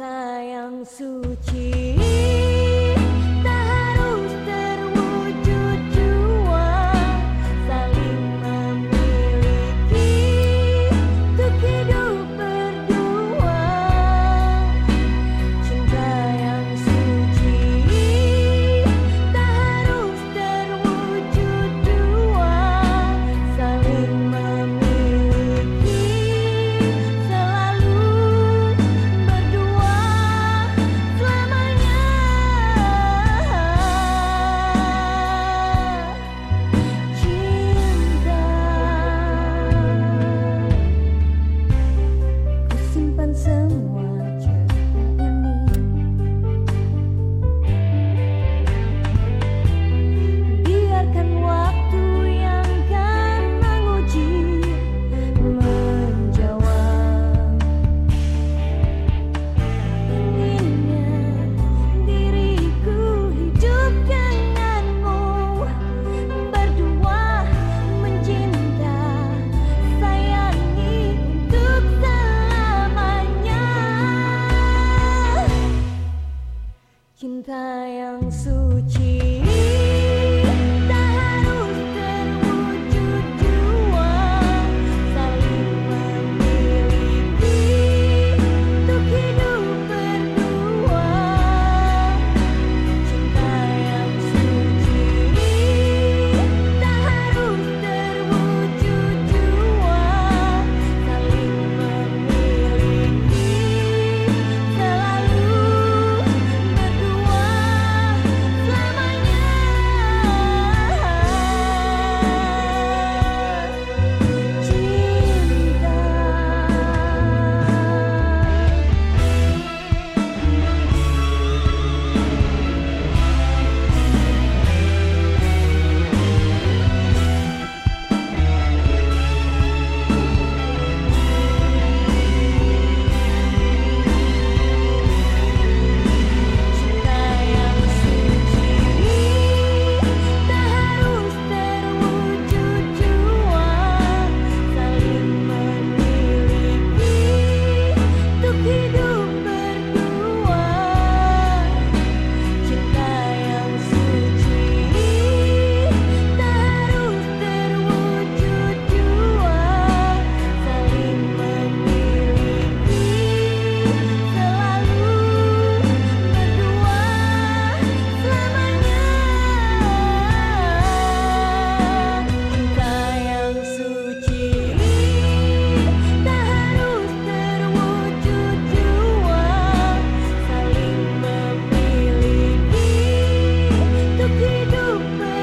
cinta yang suci. Cinta yang suci. He away.